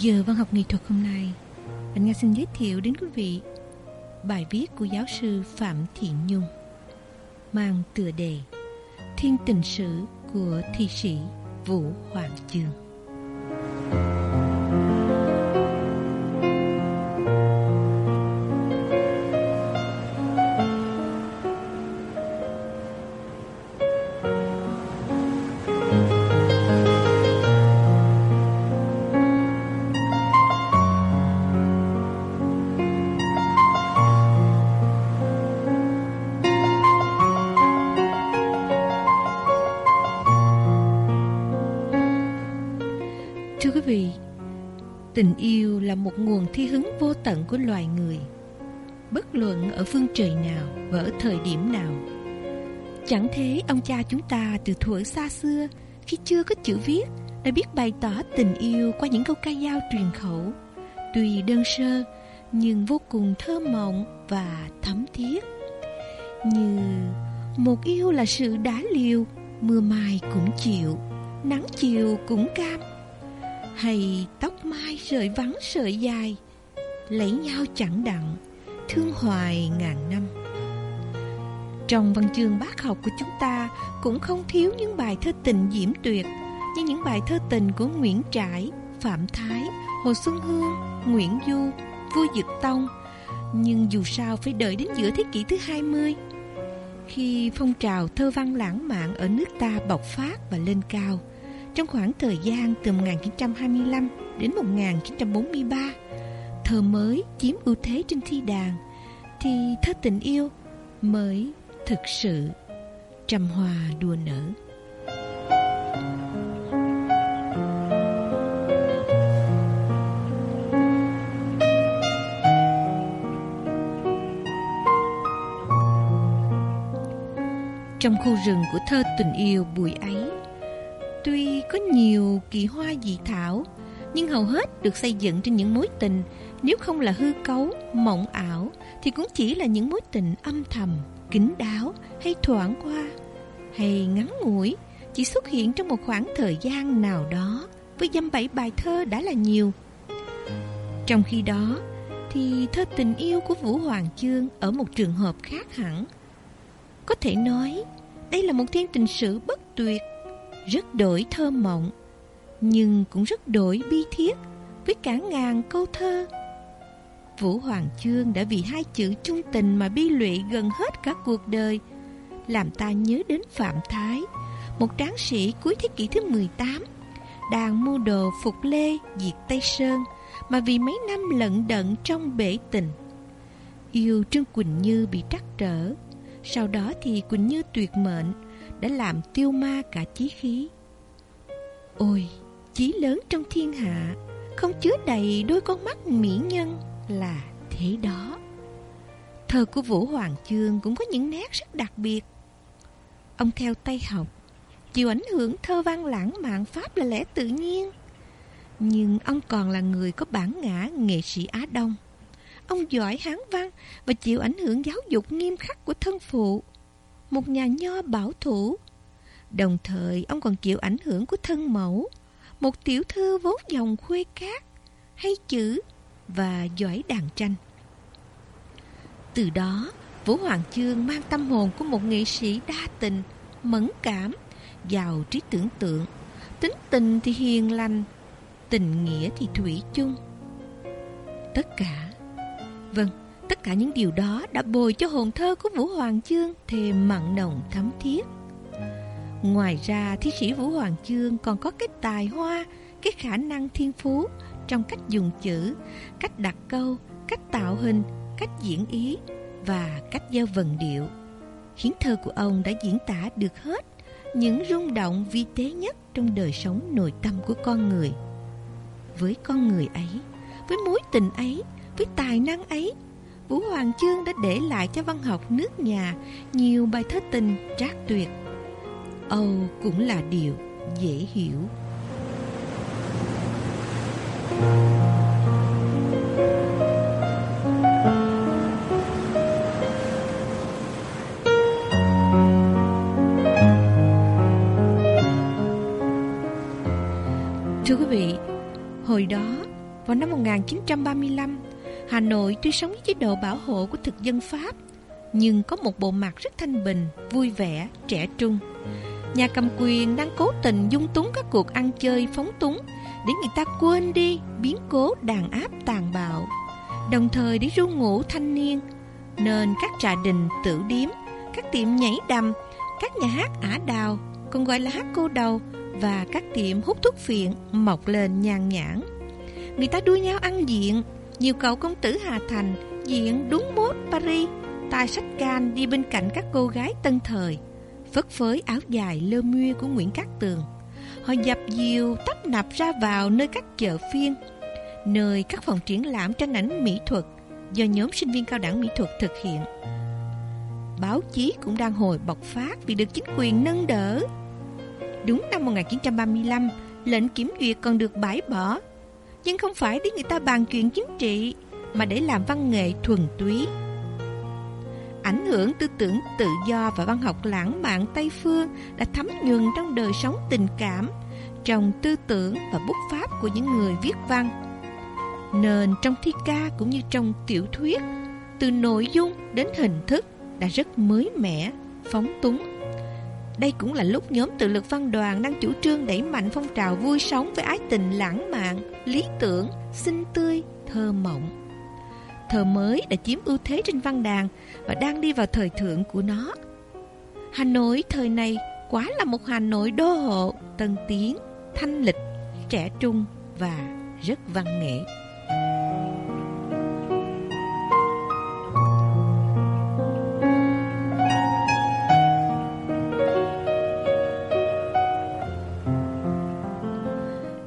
giờ văn học nghệ thuật hôm nay, anh Nga xin giới thiệu đến quý vị bài viết của giáo sư Phạm Thị Nhung mang tựa đề Thiên tình sử của thi sĩ Vũ Hoàng trường tận của loài người. Bất luận ở phương trời nào và ở thời điểm nào. Chẳng thế ông cha chúng ta từ thuở xa xưa khi chưa có chữ viết đã biết bày tỏ tình yêu qua những câu ca dao truyền khẩu. Tuy đơn sơ nhưng vô cùng thơ mộng và thấm thiết. Như một yêu là sự đá liều, mưa mai cũng chịu, nắng chiều cũng cam hay tóc mai sợi vắng sợi dài lấy nhau chẳng đặng thương hoài ngàn năm trong văn chương bác học của chúng ta cũng không thiếu những bài thơ tình diễm tuyệt như những bài thơ tình của Nguyễn Trãi, Phạm Thái, Hồ Xuân Hương, Nguyễn Du, Vua Dực Tông. Nhưng dù sao phải đợi đến giữa thế kỷ thứ 20 khi phong trào thơ văn lãng mạn ở nước ta bộc phát và lên cao trong khoảng thời gian từ 1925 đến 1943, thơ mới chiếm ưu thế trên thi đàn, thì thơ tình yêu mới thực sự trăm hoa đua nở. Trong khu rừng của thơ tình yêu bụi ấy Tuy có nhiều kỳ hoa dị thảo, nhưng hầu hết được xây dựng trên những mối tình, nếu không là hư cấu, mộng ảo, thì cũng chỉ là những mối tình âm thầm, kín đáo hay thoảng qua, hay ngắn ngủi, chỉ xuất hiện trong một khoảng thời gian nào đó, với dăm bảy bài thơ đã là nhiều. Trong khi đó, thì thơ tình yêu của Vũ Hoàng Chương ở một trường hợp khác hẳn. Có thể nói, đây là một thiên tình sử bất tuyệt rất đổi thơ mộng, nhưng cũng rất đổi bi thiết với cả ngàn câu thơ. Vũ Hoàng Chương đã vì hai chữ trung tình mà bi lụy gần hết cả cuộc đời, làm ta nhớ đến Phạm Thái, một tráng sĩ cuối thế kỷ thứ 18, đang mua đồ phục lê diệt Tây Sơn mà vì mấy năm lận đận trong bể tình. Yêu Trương Quỳnh Như bị trắc trở, sau đó thì Quỳnh Như tuyệt mệnh, đã làm tiêu ma cả chí khí. Ôi, chí lớn trong thiên hạ, không chứa đầy đôi con mắt mỹ nhân là thế đó. Thơ của Vũ Hoàng Chương cũng có những nét rất đặc biệt. Ông theo Tây học, chịu ảnh hưởng thơ văn lãng mạn Pháp là lẽ tự nhiên. Nhưng ông còn là người có bản ngã nghệ sĩ Á Đông. Ông giỏi hán văn và chịu ảnh hưởng giáo dục nghiêm khắc của thân phụ một nhà nho bảo thủ. Đồng thời ông còn chịu ảnh hưởng của thân mẫu, một tiểu thư vốn dòng khuê cát, hay chữ và giỏi đàn tranh. Từ đó, Vũ Hoàng Chương mang tâm hồn của một nghệ sĩ đa tình, mẫn cảm, giàu trí tưởng tượng, tính tình thì hiền lành, tình nghĩa thì thủy chung. Tất cả, vâng, Tất cả những điều đó đã bồi cho hồn thơ của Vũ Hoàng Chương thêm mặn nồng thấm thiết. Ngoài ra, thi sĩ Vũ Hoàng Chương còn có cái tài hoa, cái khả năng thiên phú trong cách dùng chữ, cách đặt câu, cách tạo hình, cách diễn ý và cách gieo vần điệu. Khiến thơ của ông đã diễn tả được hết những rung động vi tế nhất trong đời sống nội tâm của con người. Với con người ấy, với mối tình ấy, với tài năng ấy, Vũ Hoàng Chương đã để lại cho văn học nước nhà nhiều bài thơ tình trác tuyệt. Âu cũng là điều dễ hiểu. Thưa quý vị, hồi đó Vào năm 1935, Hà Nội tuy sống với chế độ bảo hộ của thực dân Pháp, nhưng có một bộ mặt rất thanh bình, vui vẻ, trẻ trung. Nhà cầm quyền đang cố tình dung túng các cuộc ăn chơi phóng túng để người ta quên đi biến cố đàn áp tàn bạo, đồng thời để ru ngủ thanh niên, nên các trà đình tử điếm, các tiệm nhảy đầm, các nhà hát ả đào, còn gọi là hát cô đầu và các tiệm hút thuốc phiện mọc lên nhàn nhãn. Người ta đua nhau ăn diện, nhiều cậu công tử Hà Thành diện đúng mốt Paris, tay sách can đi bên cạnh các cô gái tân thời, phất phới áo dài lơ mưa của Nguyễn Cát Tường. Họ dập dìu tấp nập ra vào nơi các chợ phiên, nơi các phòng triển lãm tranh ảnh mỹ thuật do nhóm sinh viên cao đẳng mỹ thuật thực hiện. Báo chí cũng đang hồi bộc phát vì được chính quyền nâng đỡ. Đúng năm 1935, lệnh kiểm duyệt còn được bãi bỏ, nhưng không phải để người ta bàn chuyện chính trị, mà để làm văn nghệ thuần túy. Ảnh hưởng tư tưởng tự do và văn học lãng mạn Tây Phương đã thấm nhuần trong đời sống tình cảm, trong tư tưởng và bút pháp của những người viết văn. Nên trong thi ca cũng như trong tiểu thuyết, từ nội dung đến hình thức đã rất mới mẻ, phóng túng. Đây cũng là lúc nhóm tự lực văn đoàn đang chủ trương đẩy mạnh phong trào vui sống với ái tình lãng mạn, lý tưởng, xinh tươi, thơ mộng thờ mới đã chiếm ưu thế trên văn đàn và đang đi vào thời thượng của nó. Hà Nội thời này quá là một Hà Nội đô hộ, tân tiến, thanh lịch, trẻ trung và rất văn nghệ.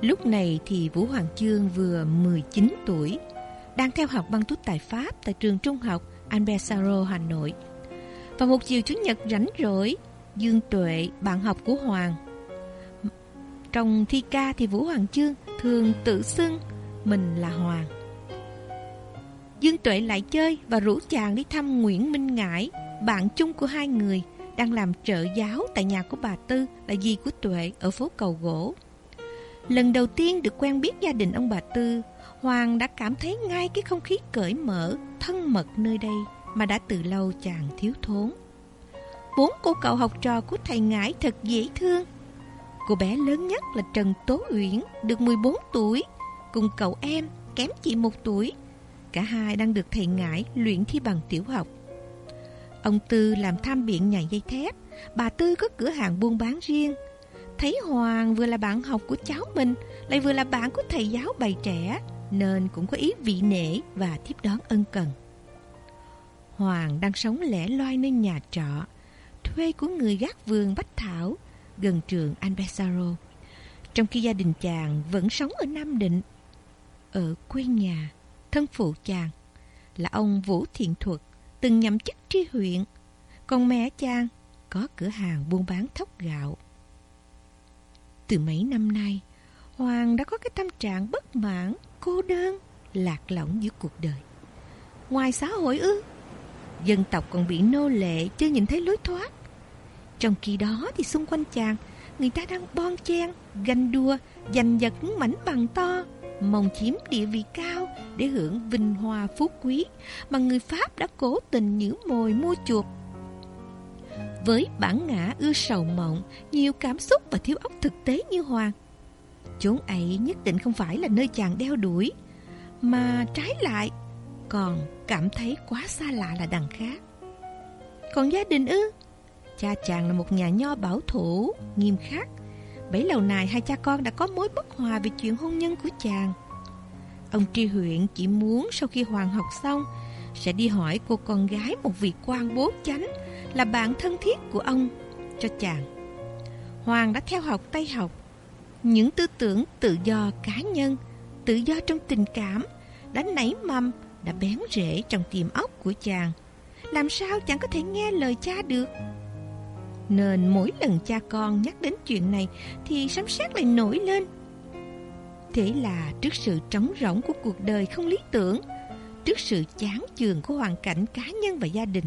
Lúc này thì Vũ Hoàng Chương vừa 19 tuổi, đang theo học băng túc tại Pháp tại trường trung học Albert Hà Nội. Và một chiều Chủ nhật rảnh rỗi, Dương Tuệ, bạn học của Hoàng. Trong thi ca thì Vũ Hoàng Chương thường tự xưng mình là Hoàng. Dương Tuệ lại chơi và rủ chàng đi thăm Nguyễn Minh Ngãi, bạn chung của hai người, đang làm trợ giáo tại nhà của bà Tư là dì của Tuệ ở phố Cầu Gỗ. Lần đầu tiên được quen biết gia đình ông bà Tư, Hoàng đã cảm thấy ngay cái không khí cởi mở, thân mật nơi đây mà đã từ lâu chàng thiếu thốn. Bốn cô cậu học trò của thầy Ngãi thật dễ thương. Cô bé lớn nhất là Trần Tố Uyển, được 14 tuổi, cùng cậu em kém chị một tuổi. Cả hai đang được thầy Ngãi luyện thi bằng tiểu học. Ông Tư làm tham biện nhà dây thép, bà Tư có cửa hàng buôn bán riêng. Thấy Hoàng vừa là bạn học của cháu mình, lại vừa là bạn của thầy giáo bày trẻ, nên cũng có ý vị nể và tiếp đón ân cần. Hoàng đang sống lẻ loi nơi nhà trọ, thuê của người gác vườn Bách Thảo, gần trường Albesaro. Trong khi gia đình chàng vẫn sống ở Nam Định, ở quê nhà, thân phụ chàng là ông Vũ Thiện Thuật, từng nhậm chức tri huyện, còn mẹ chàng có cửa hàng buôn bán thóc gạo. Từ mấy năm nay, Hoàng đã có cái tâm trạng bất mãn, cô đơn, lạc lõng giữa cuộc đời. Ngoài xã hội ư, dân tộc còn bị nô lệ chưa nhìn thấy lối thoát. Trong khi đó thì xung quanh chàng, người ta đang bon chen, ganh đua, giành giật những mảnh bằng to, mong chiếm địa vị cao để hưởng vinh hoa phú quý mà người Pháp đã cố tình nhử mồi mua chuộc. Với bản ngã ưa sầu mộng, nhiều cảm xúc và thiếu óc thực tế như Hoàng, chốn ấy nhất định không phải là nơi chàng đeo đuổi, mà trái lại còn cảm thấy quá xa lạ là đằng khác. Còn gia đình ư? Cha chàng là một nhà nho bảo thủ, nghiêm khắc. Bấy lâu nay hai cha con đã có mối bất hòa về chuyện hôn nhân của chàng. Ông tri huyện chỉ muốn sau khi Hoàng học xong sẽ đi hỏi cô con gái một vị quan bố chánh là bạn thân thiết của ông cho chàng. Hoàng đã theo học Tây học. Những tư tưởng tự do cá nhân, tự do trong tình cảm đã nảy mầm, đã bén rễ trong tiềm óc của chàng. Làm sao chẳng có thể nghe lời cha được? Nên mỗi lần cha con nhắc đến chuyện này thì sấm sét lại nổi lên. Thế là trước sự trống rỗng của cuộc đời không lý tưởng, trước sự chán chường của hoàn cảnh cá nhân và gia đình,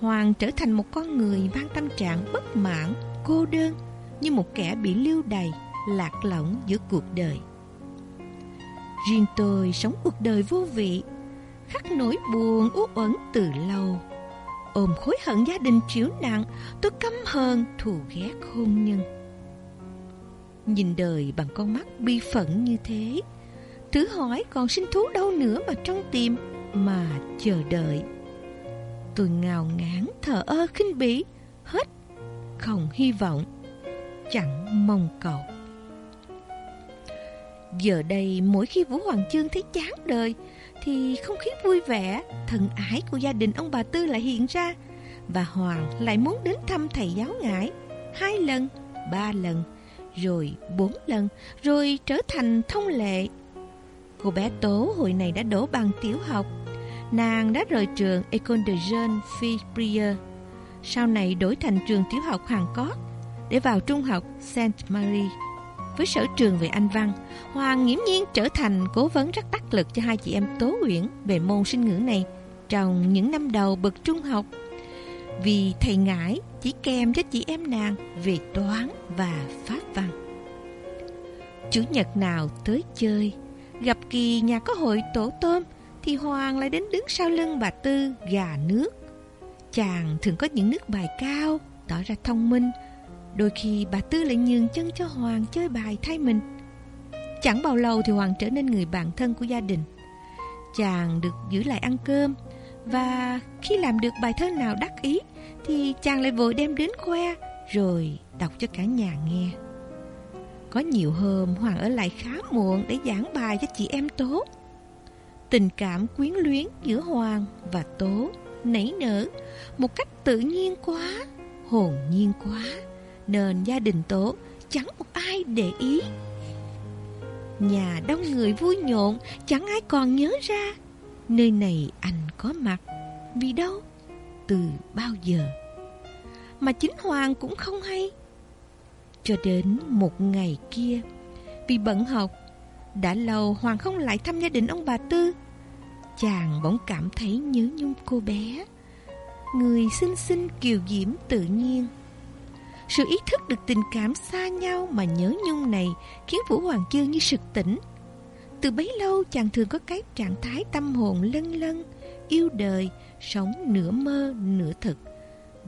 Hoàng trở thành một con người mang tâm trạng bất mãn, cô đơn, như một kẻ bị lưu đày, lạc lõng giữa cuộc đời. Riêng tôi sống cuộc đời vô vị, Khắc nỗi buồn uất uẩn từ lâu. Ôm khối hận gia đình chiếu nặng, Tôi căm hờn, thù ghét hôn nhân. Nhìn đời bằng con mắt bi phận như thế, Thử hỏi còn sinh thú đâu nữa mà trong tim Mà chờ đợi. Tôi ngào ngán thở ơ khinh bỉ, Hết Không hy vọng, Chẳng mong cầu. Giờ đây mỗi khi Vũ Hoàng Chương thấy chán đời Thì không khí vui vẻ, thân ái của gia đình ông bà Tư lại hiện ra. Và Hoàng lại muốn đến thăm thầy giáo ngải Hai lần, ba lần, rồi bốn lần, rồi trở thành thông lệ. Cô bé Tố hồi này đã đổ bằng tiểu học. Nàng đã rời trường Ecole de Jeunes Filles Sau này đổi thành trường tiểu học Hàn Cót Để vào trung học Saint Marie với sở trường về Anh văn, Hoàng nghiễm nhiên trở thành cố vấn rất đắc lực cho hai chị em Tố Uyển về môn sinh ngữ này trong những năm đầu bậc trung học. Vì thầy ngãi chỉ kèm cho chị em nàng về toán và pháp văn. Chủ nhật nào tới chơi, gặp kỳ nhà có hội tổ tôm thì Hoàng lại đến đứng sau lưng bà Tư gà nước. Chàng thường có những nước bài cao, tỏ ra thông minh, Đôi khi bà Tư lại nhường chân cho Hoàng chơi bài thay mình. Chẳng bao lâu thì Hoàng trở nên người bạn thân của gia đình. Chàng được giữ lại ăn cơm Và khi làm được bài thơ nào đắc ý Thì chàng lại vội đem đến khoe Rồi đọc cho cả nhà nghe. Có nhiều hôm Hoàng ở lại khá muộn để giảng bài cho chị em Tố. Tình cảm quyến luyến giữa Hoàng và Tố nảy nở Một cách tự nhiên quá, hồn nhiên quá nên gia đình Tố chẳng một ai để ý. Nhà đông người vui nhộn, chẳng ai còn nhớ ra. Nơi này anh có mặt, vì đâu, từ bao giờ. Mà chính Hoàng cũng không hay. Cho đến một ngày kia, vì bận học, đã lâu Hoàng không lại thăm gia đình ông bà Tư. Chàng bỗng cảm thấy nhớ nhung cô bé. Người xinh xinh kiều diễm tự nhiên sự ý thức được tình cảm xa nhau mà nhớ nhung này khiến Vũ Hoàng Chương như sực tỉnh. Từ bấy lâu chàng thường có cái trạng thái tâm hồn lân lân, yêu đời, sống nửa mơ nửa thực.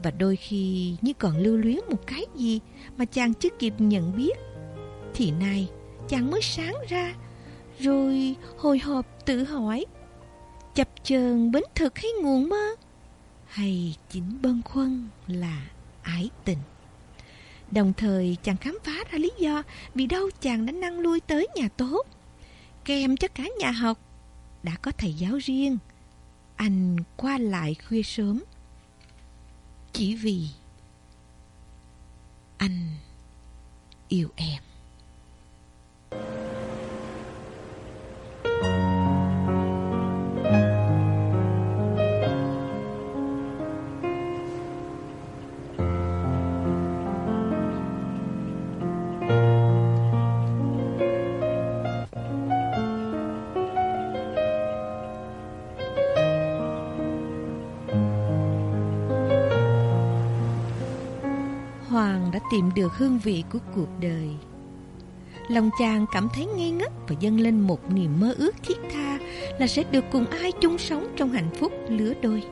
Và đôi khi như còn lưu luyến một cái gì mà chàng chưa kịp nhận biết. Thì nay chàng mới sáng ra, rồi hồi hộp tự hỏi, chập chờn bến thực hay nguồn mơ? Hay chính bâng khuâng là ái tình? Đồng thời chàng khám phá ra lý do vì đâu chàng đã năng lui tới nhà tốt. Kèm cho cả nhà học, đã có thầy giáo riêng. Anh qua lại khuya sớm. Chỉ vì anh yêu em. Tìm được hương vị của cuộc đời. Lòng chàng cảm thấy ngây ngất và dâng lên một niềm mơ ước thiết tha là sẽ được cùng ai chung sống trong hạnh phúc lứa đôi.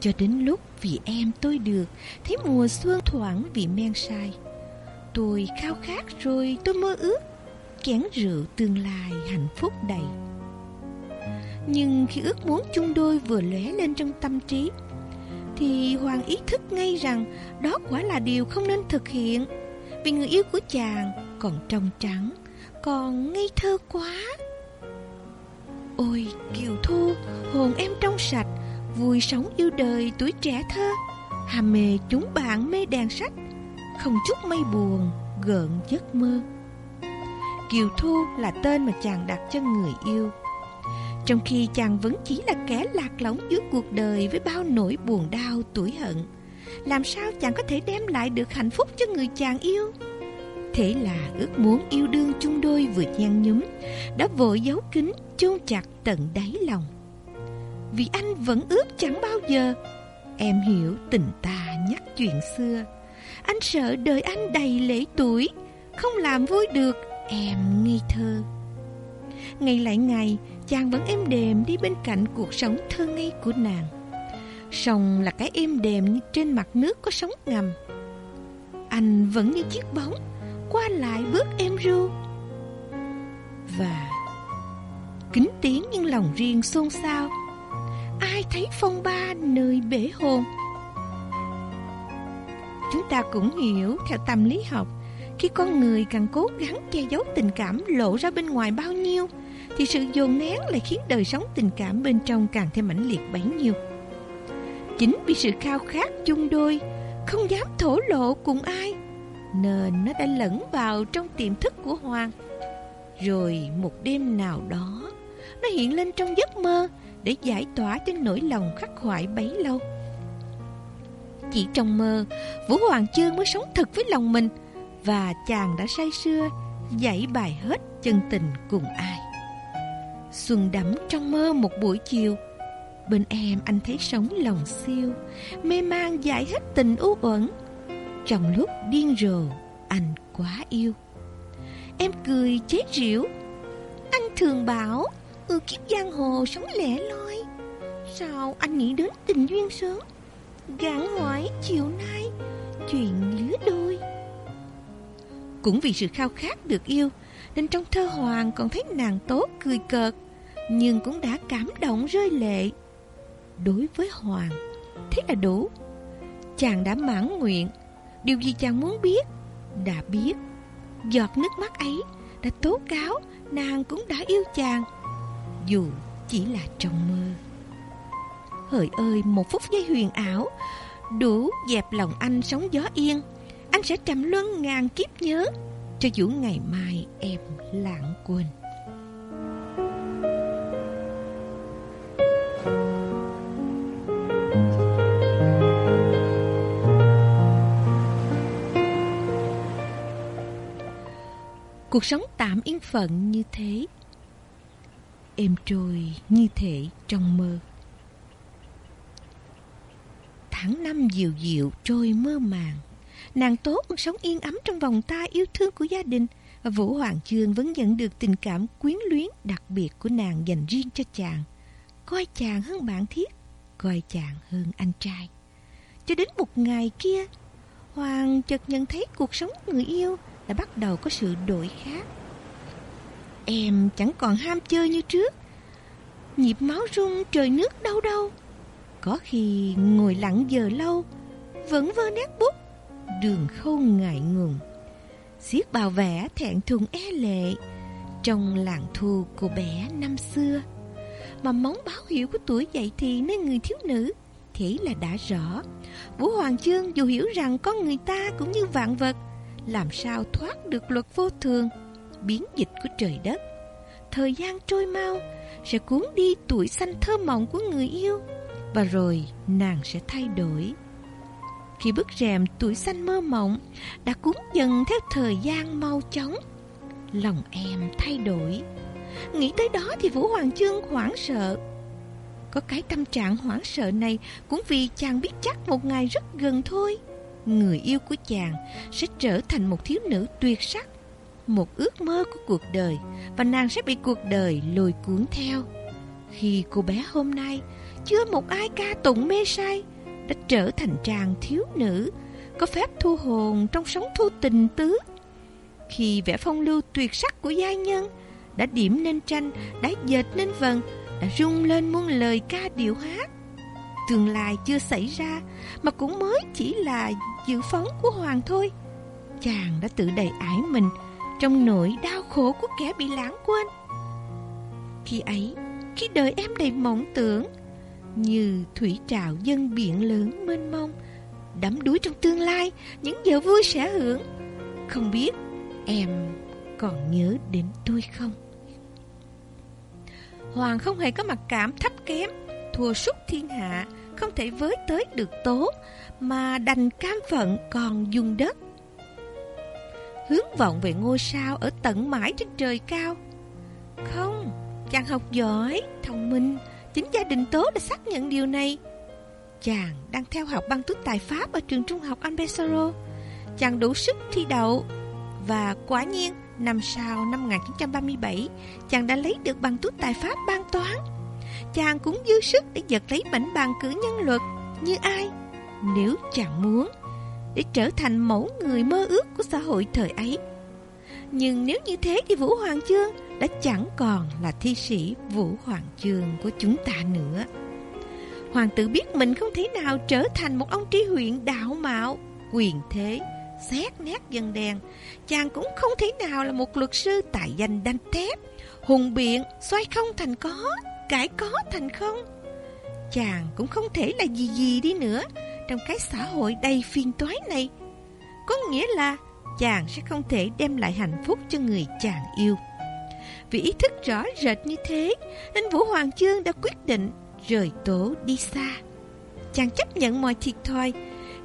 Cho đến lúc vì em tôi được, thấy mùa xuân thoảng vì men say. Tôi khao khát rồi tôi mơ ước, kén rượu tương lai hạnh phúc đầy. Nhưng khi ước muốn chung đôi vừa lóe lên trong tâm trí thì Hoàng ý thức ngay rằng đó quả là điều không nên thực hiện vì người yêu của chàng còn trong trắng, còn ngây thơ quá. Ôi Kiều Thu, hồn em trong sạch, vui sống yêu đời tuổi trẻ thơ, hàm mê chúng bạn mê đèn sách, không chút mây buồn, gợn giấc mơ. Kiều Thu là tên mà chàng đặt cho người yêu trong khi chàng vẫn chỉ là kẻ lạc lõng giữa cuộc đời với bao nỗi buồn đau tuổi hận Làm sao chàng có thể đem lại được hạnh phúc cho người chàng yêu? Thế là ước muốn yêu đương chung đôi vừa nhan nhúm Đã vội giấu kín chôn chặt tận đáy lòng. Vì anh vẫn ước chẳng bao giờ. Em hiểu tình ta nhắc chuyện xưa. Anh sợ đời anh đầy lễ tuổi Không làm vui được em ngây thơ. Ngày lại ngày, chàng vẫn êm đềm đi bên cạnh cuộc sống thơ ngây của nàng. Sông là cái êm đềm như trên mặt nước có sóng ngầm. Anh vẫn như chiếc bóng, qua lại bước êm ru. Và kính tiếng nhưng lòng riêng xôn xao. Ai thấy phong ba nơi bể hồn? Chúng ta cũng hiểu theo tâm lý học khi con người càng cố gắng che giấu tình cảm lộ ra bên ngoài bao nhiêu thì sự dồn nén lại khiến đời sống tình cảm bên trong càng thêm mãnh liệt bấy nhiêu. Chính vì sự khao khát chung đôi, không dám thổ lộ cùng ai, nên nó đã lẫn vào trong tiềm thức của Hoàng. Rồi một đêm nào đó, nó hiện lên trong giấc mơ để giải tỏa cho nỗi lòng khắc khoải bấy lâu. Chỉ trong mơ, Vũ Hoàng Chương mới sống thật với lòng mình và chàng đã say sưa dạy bài hết chân tình cùng ai. Xuân đắm trong mơ một buổi chiều. Bên em anh thấy sống lòng siêu, Mê man giải hết tình u uẩn. Trong lúc điên rồ, Anh quá yêu. Em cười chế giễu Anh thường bảo Ừ kiếp giang hồ sống lẻ loi. Sao anh nghĩ đến tình duyên sớm? Gạn hỏi chiều nay, Chuyện lứa đôi. Cũng vì sự khao khát được yêu nên trong thơ hoàng còn thấy nàng tốt, cười cợt, Nhưng cũng đã cảm động rơi lệ. Đối với Hoàng, Thế là đủ. Chàng đã mãn nguyện, Điều gì chàng muốn biết, Đã biết. Giọt nước mắt ấy Đã tố cáo, Nàng cũng đã yêu chàng, Dù chỉ là trong mơ. Hỡi ơi, một phút giây huyền ảo, Đủ dẹp lòng anh sóng gió yên, Anh sẽ trầm luân ngàn kiếp nhớ. Cho dù ngày mai em lãng quên. Cuộc sống tạm yên phận như thế, em trôi như thể trong mơ. Tháng năm dịu dịu trôi mơ màng Nàng tốt sống yên ấm trong vòng tay yêu thương của gia đình Và Vũ Hoàng Chương vẫn nhận được tình cảm quyến luyến đặc biệt của nàng dành riêng cho chàng Coi chàng hơn bạn thiết Coi chàng hơn anh trai Cho đến một ngày kia Hoàng chợt nhận thấy cuộc sống người yêu đã bắt đầu có sự đổi khác. Em chẳng còn ham chơi như trước. Nhịp máu rung trời nước đâu đâu. Có khi ngồi lặng giờ lâu, vẫn vơ nét bút, đường không ngại ngùng. Xiết bào vẽ thẹn thùng e lệ, trong làng thu của bé năm xưa. Mà móng báo hiệu của tuổi dậy thì nơi người thiếu nữ, thế là đã rõ. Vũ Hoàng Chương dù hiểu rằng con người ta cũng như vạn vật, làm sao thoát được luật vô thường, biến dịch của trời đất. Thời gian trôi mau, sẽ cuốn đi tuổi xanh thơ mộng của người yêu, và rồi nàng sẽ thay đổi. Khi bức rèm tuổi xanh mơ mộng đã cuốn dần theo thời gian mau chóng, lòng em thay đổi. Nghĩ tới đó thì Vũ Hoàng Chương hoảng sợ. Có cái tâm trạng hoảng sợ này cũng vì chàng biết chắc một ngày rất gần thôi người yêu của chàng sẽ trở thành một thiếu nữ tuyệt sắc, một ước mơ của cuộc đời và nàng sẽ bị cuộc đời lôi cuốn theo. Khi cô bé hôm nay chưa một ai ca tụng mê say đã trở thành chàng thiếu nữ có phép thu hồn trong sống thu tình tứ. Khi vẻ phong lưu tuyệt sắc của giai nhân đã điểm nên tranh, đã dệt nên vần, đã rung lên muôn lời ca điệu hát tương lai chưa xảy ra mà cũng mới chỉ là dự phóng của Hoàng thôi. Chàng đã tự đầy ải mình trong nỗi đau khổ của kẻ bị lãng quên. Khi ấy, khi đời em đầy mộng tưởng, như thủy trào dân biển lớn mênh mông, đắm đuối trong tương lai, những giờ vui sẽ hưởng. Không biết em còn nhớ đến tôi không? Hoàng không hề có mặc cảm thấp kém, thua sút thiên hạ, không thể với tới được tố, mà đành cam phận còn dung đất. Hướng vọng về ngôi sao ở tận mãi trên trời cao. Không, chàng học giỏi, thông minh, chính gia đình tố đã xác nhận điều này. Chàng đang theo học băng túc tài Pháp ở trường trung học Ambesaro. Chàng đủ sức thi đậu. Và quả nhiên, Năm sau năm 1937 Chàng đã lấy được bằng tốt tài pháp ban toán Chàng cũng dư sức để giật lấy mảnh bằng cử nhân luật Như ai Nếu chàng muốn Để trở thành mẫu người mơ ước của xã hội thời ấy Nhưng nếu như thế thì Vũ Hoàng Chương đã chẳng còn là thi sĩ Vũ Hoàng Chương của chúng ta nữa Hoàng tử biết mình không thể nào trở thành một ông tri huyện đạo mạo, quyền thế, xét nét dân đen. Chàng cũng không thể nào là một luật sư tài danh đanh thép, hùng biện, xoay không thành có, cải có thành không. Chàng cũng không thể là gì gì đi nữa trong cái xã hội đầy phiền toái này. Có nghĩa là chàng sẽ không thể đem lại hạnh phúc cho người chàng yêu. Vì ý thức rõ rệt như thế, nên Vũ Hoàng Chương đã quyết định rời tổ đi xa. Chàng chấp nhận mọi thiệt thòi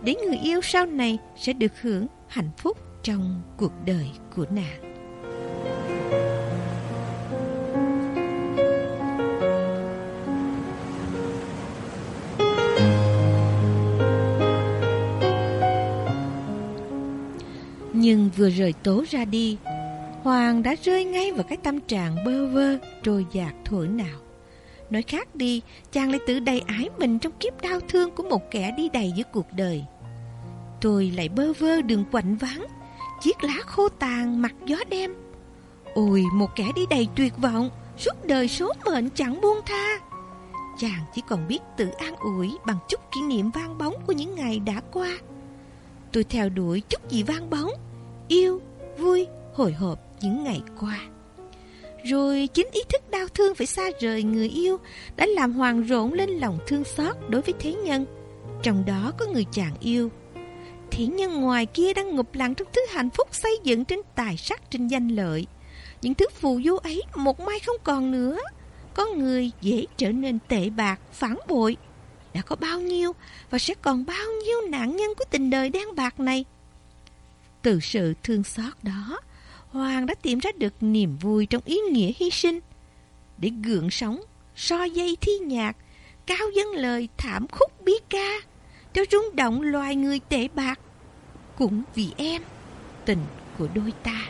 để người yêu sau này sẽ được hưởng hạnh phúc trong cuộc đời của nàng. Nhưng vừa rời tố ra đi, Hoàng đã rơi ngay vào cái tâm trạng bơ vơ, trôi dạt thuở nào. Nói khác đi, chàng lại tự đầy ái mình trong kiếp đau thương của một kẻ đi đầy giữa cuộc đời. Tôi lại bơ vơ đường quạnh vắng, chiếc lá khô tàn mặt gió đêm. Ôi, một kẻ đi đầy tuyệt vọng, suốt đời số mệnh chẳng buông tha. Chàng chỉ còn biết tự an ủi bằng chút kỷ niệm vang bóng của những ngày đã qua. Tôi theo đuổi chút gì vang bóng, yêu, vui, hồi hộp những ngày qua. Rồi chính ý thức đau thương phải xa rời người yêu đã làm hoàng rộn lên lòng thương xót đối với thế nhân. Trong đó có người chàng yêu. Thế nhân ngoài kia đang ngụp lặng trong thứ hạnh phúc xây dựng trên tài sắc trên danh lợi. Những thứ phù du ấy một mai không còn nữa. Có người dễ trở nên tệ bạc, phản bội. Đã có bao nhiêu và sẽ còn bao nhiêu nạn nhân của tình đời đen bạc này. Từ sự thương xót đó, Hoàng đã tìm ra được niềm vui trong ý nghĩa hy sinh. Để gượng sống, so dây thi nhạc, cao dân lời thảm khúc bí ca, cho rung động loài người tệ bạc. Cũng vì em, tình của đôi ta.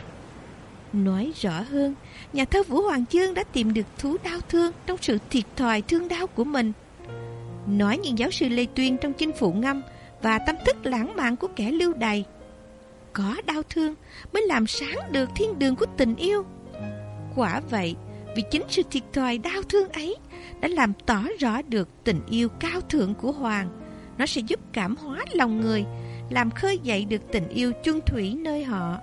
Nói rõ hơn, nhà thơ Vũ Hoàng Chương đã tìm được thú đau thương trong sự thiệt thòi thương đau của mình. Nói những giáo sư Lê Tuyên trong chinh phụ ngâm và tâm thức lãng mạn của kẻ lưu đày có đau thương mới làm sáng được thiên đường của tình yêu. Quả vậy, vì chính sự thiệt thòi đau thương ấy đã làm tỏ rõ được tình yêu cao thượng của Hoàng. Nó sẽ giúp cảm hóa lòng người, làm khơi dậy được tình yêu chung thủy nơi họ.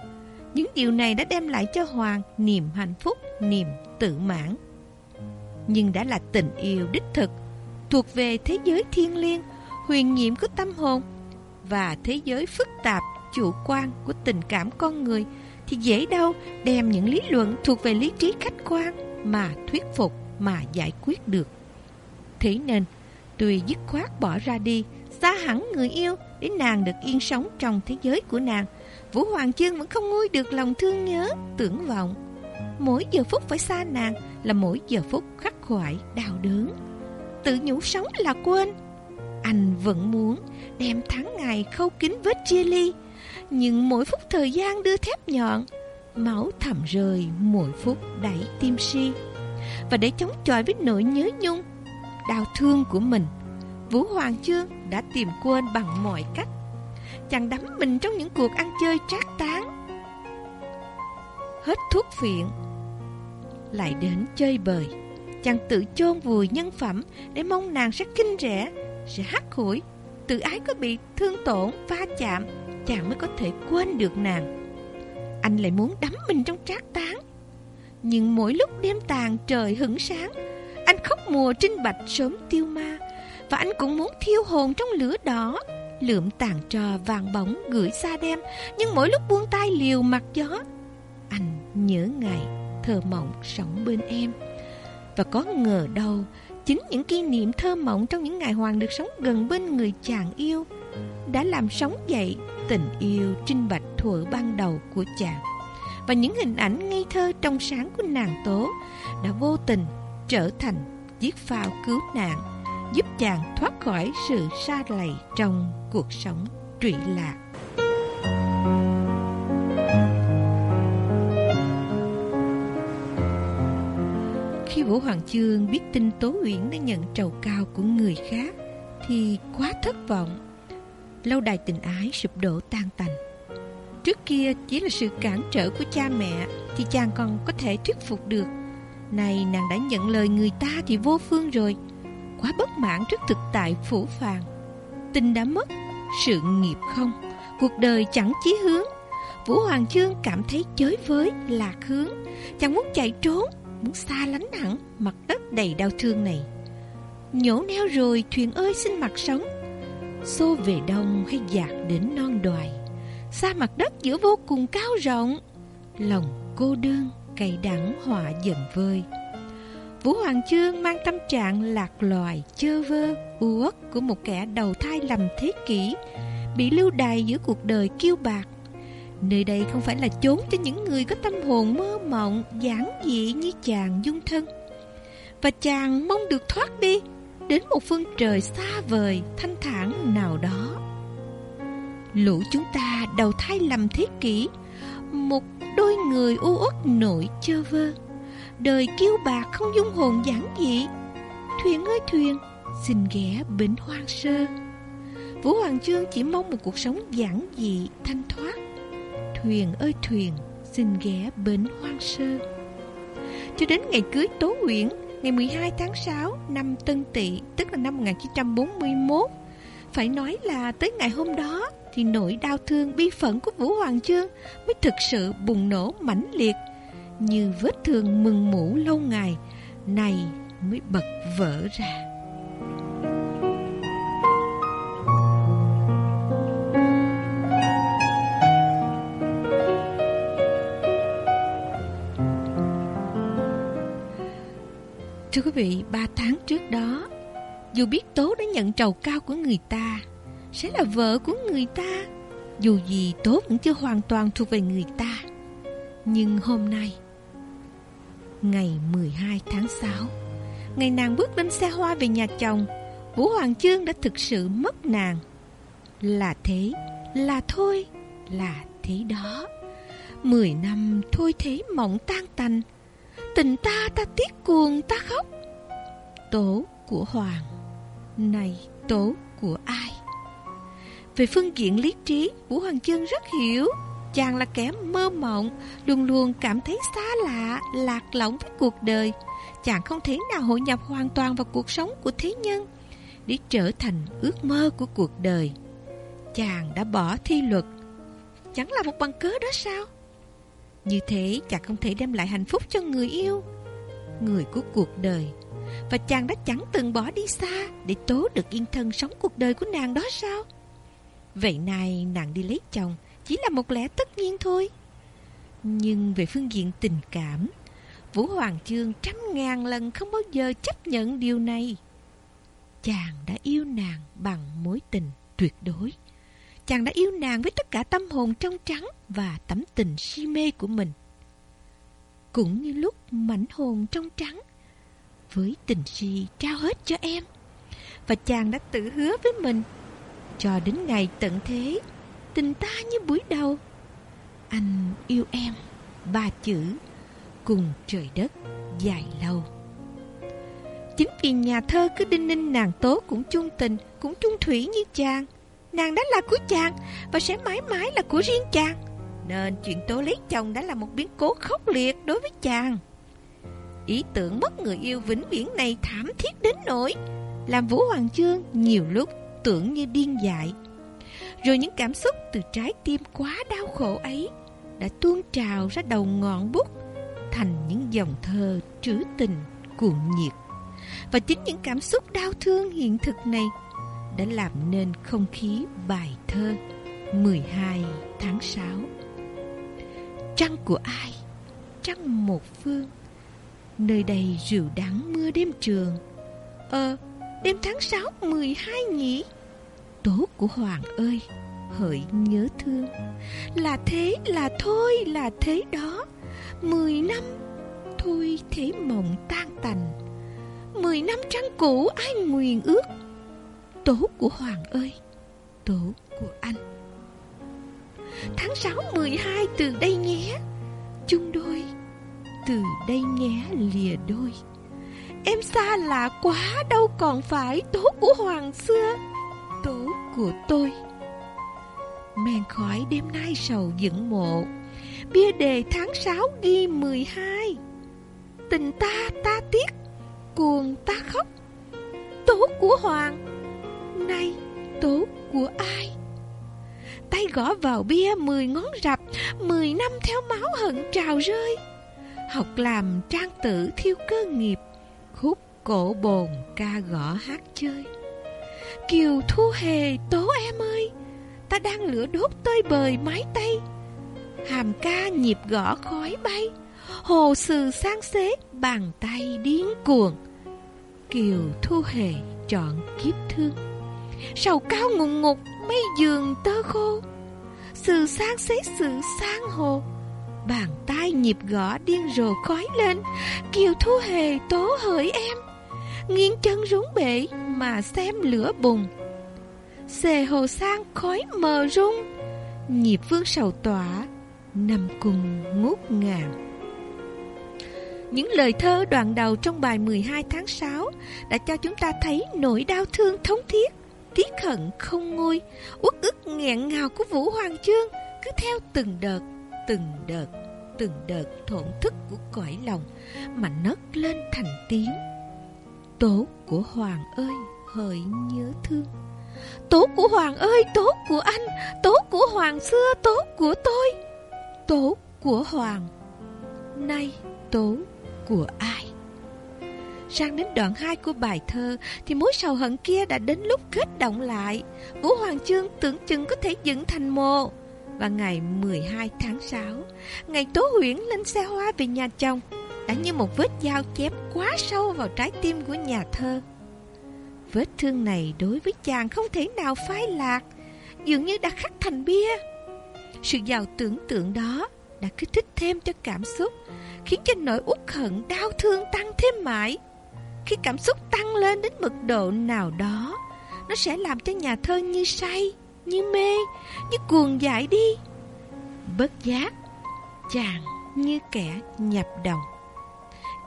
Những điều này đã đem lại cho Hoàng niềm hạnh phúc, niềm tự mãn. Nhưng đã là tình yêu đích thực, thuộc về thế giới thiên liêng, huyền nhiệm của tâm hồn và thế giới phức tạp chủ quan của tình cảm con người thì dễ đâu đem những lý luận thuộc về lý trí khách quan mà thuyết phục mà giải quyết được. Thế nên, tuy dứt khoát bỏ ra đi, xa hẳn người yêu để nàng được yên sống trong thế giới của nàng, Vũ Hoàng Chương vẫn không nguôi được lòng thương nhớ, tưởng vọng. Mỗi giờ phút phải xa nàng là mỗi giờ phút khắc khoải, đau đớn. Tự nhủ sống là quên. Anh vẫn muốn đem tháng ngày khâu kín vết chia ly, nhưng mỗi phút thời gian đưa thép nhọn Máu thầm rơi mỗi phút đẩy tim si. Và để chống chọi với nỗi nhớ nhung Đau thương của mình Vũ Hoàng Chương đã tìm quên bằng mọi cách. Chàng đắm mình trong những cuộc ăn chơi trác tán. Hết thuốc phiện Lại đến chơi bời. Chàng tự chôn vùi nhân phẩm Để mong nàng sẽ kinh rẻ Sẽ hắt hủi. Tự ái có bị thương tổn, va chạm chàng mới có thể quên được nàng. Anh lại muốn đắm mình trong trác tán. Nhưng mỗi lúc đêm tàn trời hửng sáng, anh khóc mùa trinh bạch sớm tiêu ma. Và anh cũng muốn thiêu hồn trong lửa đỏ, lượm tàn trò vàng bóng gửi xa đêm. Nhưng mỗi lúc buông tay liều mặt gió, anh nhớ ngày thơ mộng sống bên em. Và có ngờ đâu, chính những kỷ niệm thơ mộng trong những ngày Hoàng được sống gần bên người chàng yêu đã làm sống dậy tình yêu trinh bạch thuở ban đầu của chàng. Và những hình ảnh ngây thơ trong sáng của nàng tố đã vô tình trở thành chiếc phao cứu nạn, giúp chàng thoát khỏi sự xa lầy trong cuộc sống trụy lạc. Khi vũ hoàng chương biết tin tố uyển đã nhận trầu cao của người khác, thì quá thất vọng. Lâu đài tình ái sụp đổ tan tành. Trước kia chỉ là sự cản trở của cha mẹ Thì chàng còn có thể thuyết phục được. Này nàng đã nhận lời người ta thì vô phương rồi. Quá bất mãn trước thực tại phủ phàng. Tình đã mất Sự nghiệp không Cuộc đời chẳng chí hướng. Vũ Hoàng Chương cảm thấy chới với, lạc hướng. Chàng muốn chạy trốn Muốn xa lánh hẳn mặt đất đầy đau thương này. Nhổ neo rồi thuyền ơi xin mặt sống. Xô về đông hay dạt đến non đoài Xa mặt đất giữa vô cùng cao rộng. Lòng cô đơn cay đắng họa dần vơi. Vũ Hoàng Chương mang tâm trạng lạc loài chơ vơ uất của một kẻ đầu thai lầm thế kỷ Bị lưu đày giữa cuộc đời kiêu bạc. Nơi đây không phải là chốn cho những người có tâm hồn mơ mộng, giản dị như chàng dung thân. Và chàng mong được thoát đi đến một phương trời xa vời, thanh thản nào đó. Lũ chúng ta đầu thai lầm thế kỷ, một đôi người u uất nổi chơ vơ. Đời kiêu bạc không dung hồn giản dị. Thuyền ơi thuyền, xin ghé bến hoang sơ. Vũ Hoàng Chương chỉ mong một cuộc sống giản dị, thanh thoát Thuyền ơi thuyền Xin ghé bến hoang sơ Cho đến ngày cưới Tố Nguyễn, Ngày 12 tháng 6 năm Tân Tỵ, Tức là năm 1941 Phải nói là tới ngày hôm đó Thì nỗi đau thương bi phẫn của Vũ Hoàng Chương Mới thực sự bùng nổ mãnh liệt, Như vết thương mừng mũ lâu ngày Này mới bật vỡ ra. Quý vị, ba tháng trước đó, dù biết Tố đã nhận trầu cao của người ta, sẽ là vợ của người ta, dù gì Tố vẫn chưa hoàn toàn thuộc về người ta. Nhưng hôm nay, ngày 12 tháng 6, ngày nàng bước lên xe hoa về nhà chồng, Vũ Hoàng Chương đã thực sự mất nàng. Là thế, là thôi, là thế đó. Mười năm thôi thế mộng tan tành, Tình ta ta tiếc cuồng, ta khóc. Tố của Hoàng, Này tố của ai? Về phương diện lý trí, Vũ Hoàng Chương rất hiểu. Chàng là kẻ mơ mộng, Luôn luôn cảm thấy xa lạ, Lạc lõng với cuộc đời. Chàng không thể nào hội nhập hoàn toàn vào cuộc sống của thế nhân Để trở thành ước mơ của cuộc đời. Chàng đã bỏ thi luật. Chẳng là một bằng cớ đó sao? Như thế chàng không thể đem lại hạnh phúc cho người yêu. Người của cuộc đời. Và chàng đã chẳng từng bỏ đi xa Để tố được yên thân sống cuộc đời của nàng đó sao? Vậy này nàng đi lấy chồng Chỉ là một lẽ tất nhiên thôi. Nhưng về phương diện tình cảm, Vũ Hoàng Chương trăm ngàn lần không bao giờ chấp nhận điều này. Chàng đã yêu nàng bằng mối tình tuyệt đối. Chàng đã yêu nàng với tất cả tâm hồn trong trắng và tấm tình si mê của mình. Cũng như lúc mảnh hồn trong trắng, với tình si trao hết cho em. Và chàng đã tự hứa với mình, cho đến ngày tận thế, tình ta như buổi đầu. Anh yêu em, ba chữ, cùng trời đất dài lâu. Chính vì nhà thơ cứ đinh ninh nàng tố cũng chung tình, cũng chung thủy như chàng. Nàng đã là của chàng Và sẽ mãi mãi là của riêng chàng. Nên chuyện tố lấy chồng đã là một biến cố khốc liệt đối với chàng. Ý tưởng mất người yêu vĩnh viễn này thảm thiết đến nỗi Làm Vũ Hoàng Chương nhiều lúc tưởng như điên dại. Rồi những cảm xúc từ trái tim quá đau khổ ấy Đã tuôn trào ra đầu ngọn bút Thành những dòng thơ trữ tình cuồng nhiệt. Và chính những cảm xúc đau thương hiện thực này đã làm nên không khí bài thơ 12 tháng 6 Trăng của ai? Trăng một phương. Nơi đây rượu đắng mưa đêm trường. Ờ, đêm tháng 6 12 nhỉ? Tố của Hoàng ơi, hỡi nhớ thương. Là thế, là thôi, là thế đó. Mười năm, thôi thế mộng tan tành. Mười năm trăng cũ ai nguyền ước? Tố của Hoàng ơi, Tố của anh. Tháng 6 12 từ đây nhé, Chung đôi, Từ đây nhé lìa đôi. Em xa lạ quá, đâu còn phải tố của Hoàng xưa, Tố của tôi. Men khói đêm nay sầu dựng mộ, Bia đề tháng 6 ghi 12 Tình ta ta tiếc, Cuồng ta khóc, Tố của Hoàng Nay tố của ai? Tay gõ vào bia mười ngón rập Mười năm theo máu hận trào rơi. Học làm trang tử thiêu cơ nghiệp, Khúc cổ bồn ca gõ hát chơi. Kiều thu hề, tố em ơi, Ta đang lửa đốt tơi bời mái tay Hàm ca nhịp gõ khói bay, Hồ sừ sang xế, Bàn tay điên cuồng. Kiều thu hề chọn kiếp thương. Sầu cao ngùng ngục Mây giường tơ khô? Sự sáng xế sự sang hồ. Bàn tay nhịp gõ điên rồ khói lên. Kiều thu hề tố hỡi em. Nghiêng chân rúng bể Mà xem lửa bùng. Xề hồ sang khói mờ rung. Nhịp vương sầu tỏa Nằm cùng ngút ngàn. Những lời thơ đoạn đầu trong bài 12 tháng 6 đã cho chúng ta thấy nỗi đau thương thống thiết, tiếc hận không nguôi, uất ức nghẹn ngào của Vũ Hoàng Chương cứ theo từng đợt, từng đợt, từng đợt thổn thức của cõi lòng mà nấc lên thành tiếng. Tố của Hoàng ơi, hỡi nhớ thương. Tố của Hoàng ơi, tố của anh, tố của Hoàng xưa, tố của tôi. Tố của Hoàng, nay tố của ai. Sang đến đoạn 2 của bài thơ thì mối sầu hận kia đã đến lúc kết động lại. Vũ Hoàng Chương tưởng chừng có thể dựng thành mộ. Và ngày 12 tháng 6, ngày Tố Huyễn lên xe hoa về nhà chồng, đã như một vết dao chém quá sâu vào trái tim của nhà thơ. Vết thương này đối với chàng không thể nào phai lạc, dường như đã khắc thành bia. Sự giàu tưởng tượng đó đã kích thích thêm cho cảm xúc, khiến cho nỗi uất hận đau thương tăng thêm mãi. Khi cảm xúc tăng lên đến mức độ nào đó, nó sẽ làm cho nhà thơ như say, như mê, như cuồng dại đi. Bất giác, chàng như kẻ nhập đồng.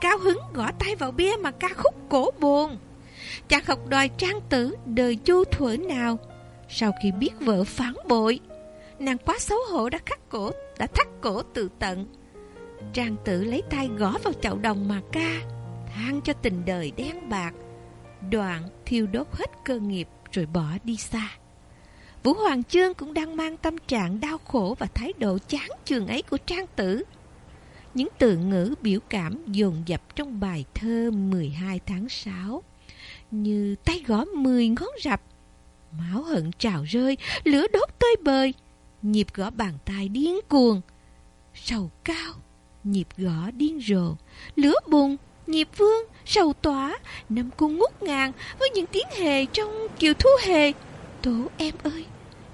Cao hứng gõ tay vào bia mà ca khúc cổ buồn. Chàng học đòi trang tử đời chu thuở nào. Sau khi biết vợ phản bội, nàng quá xấu hổ đã khắc cổ, đã thắt cổ tự tận. Trang tử lấy tay gõ vào chậu đồng mà ca hang cho tình đời đen bạc. Đoạn thiêu đốt hết cơ nghiệp Rồi bỏ đi xa. Vũ Hoàng Chương cũng đang mang tâm trạng đau khổ Và thái độ chán trường ấy của Trang tử. Những từ ngữ biểu cảm dồn dập trong bài thơ 12 tháng 6 Như tay gõ 10 ngón rập Máu hận trào rơi Lửa đốt tơi bời Nhịp gõ bàn tay điên cuồng Sầu cao nhịp gõ điên rồ, lửa bùng, nhịp vương, sầu tỏa, nằm cung ngút ngàn với những tiếng hề trong kiều thu hề. Tổ em ơi,